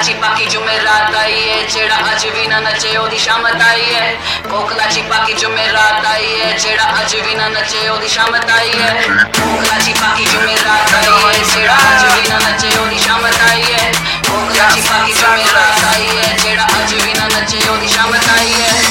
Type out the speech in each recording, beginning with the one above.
कोकलाची पाकी जुमे रात आई है, जेड़ा अज भी ना नचे, ओदी शामत आई है। कोकलाची पाकी जुमे रात आई है, जेड़ा अज भी ना नचे, ओदी शामत आई है। कोकलाची पाकी जुमे रात आई है, जेड़ा अज भी ना नचे, ओदी शामत आई है। कोकलाची पाकी जुमे रात आई है, जेड़ा अज भी ना नचे, ओदी शामत आई है।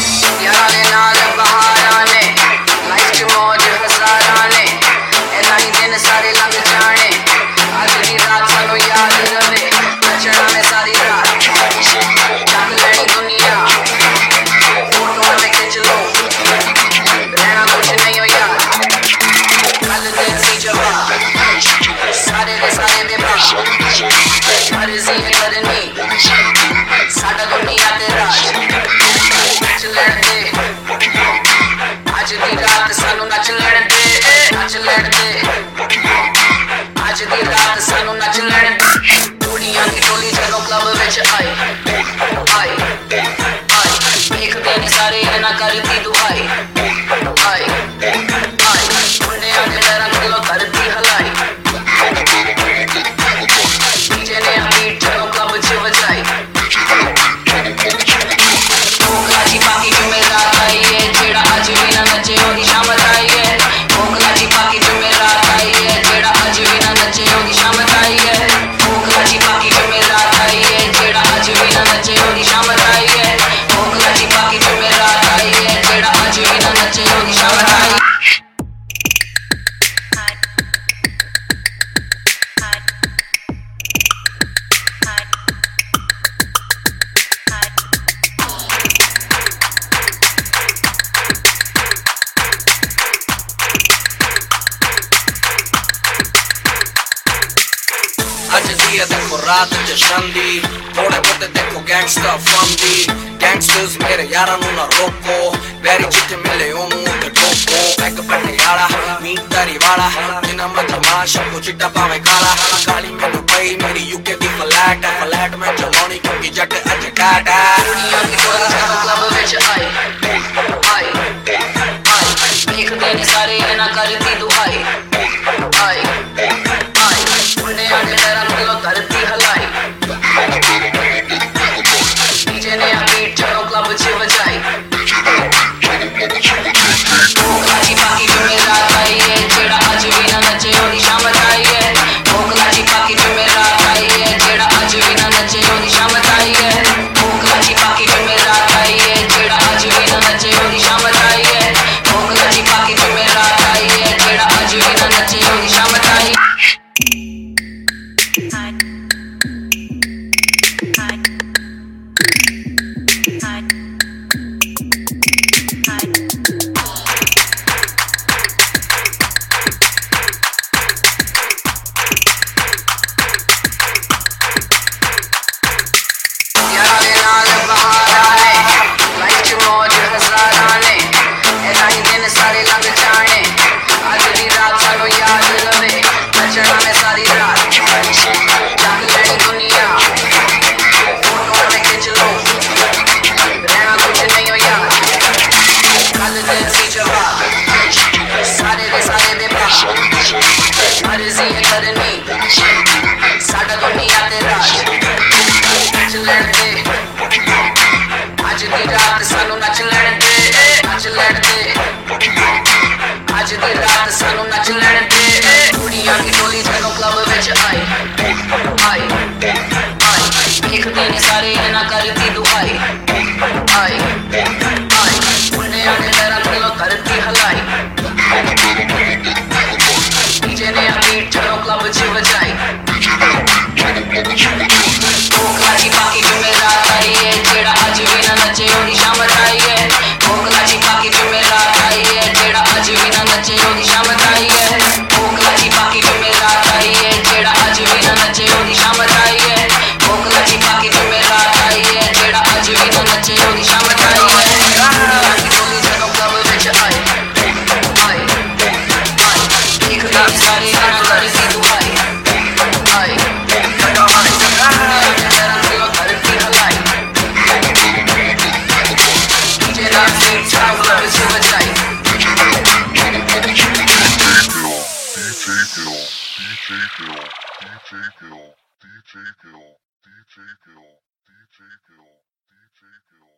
ਅੱਜ ਦੀ ਰਾਤ ਸਾਨੂੰ ਨੱਚ ਲੈਣ ਦੇ ਕੁੜੀਆਂ ਦੀ ਟੋਲੀ ਜਦੋਂ ਕਲੱਬ ਵਿੱਚ ਆਏ ਆਏ ਆਏ ਵੇਖਦੇ ਨੇ ਸਾਰੇ ਇਹਨਾਂ ਕਰਦੀ ਦੁਆਈ अजजीया देखो रात जशन दी थोड़े बहुत देखो गैंगस्टर फन दी गैंगस्टर्स मेरे यारा नु ना रोको वेरी चिट मिले ओ मुँह ते टोको बैक पन्ने यारा मीट दरी वाला दिन हम तमाश को चिट्टा पावे काला काली में दुबई मेरी यूके दी फ्लैट है फ्लैट में चलानी क्योंकि जट अज टाट है दुनिया की कोई जगह क्लब विच आई आई आई देख देने सारे इना कर दी दुआई आई आई उन्हें आने डरा gotta be ਕਰਨੀ ਸਾਡਾ ਦੁਨੀਆ ਤੇ ਰਾਜ ਨੱਚ ਲੈਣ ਦੇ ਅੱਜ ਦੀ ਰਾਤ ਸਾਨੂੰ ਨੱਚ ਲੈਣ ਦੇ ਨੱਚ ਲੈਣ ਦੇ ਅੱਜ ਦੀ ਰਾਤ ਸਾਨੂੰ ਨੱਚ ਲੈਣ ਦੇ ਕੁੜੀਆਂ ਦੀ ਟੋਲੀ ਜਦੋਂ ਕਲੱਬ ਵਿੱਚ ਆਏ ਆਏ ਆਏ ਵੇਖਦੇ ਨੇ ਸਾਰੇ ਇਹਨਾਂ ਕਰਦੀ ਦੁਆਈ ਆਏ DJ Gill, DJ Gill, DJ Gill, DJ Gill, DJ Gill, DJ Gill.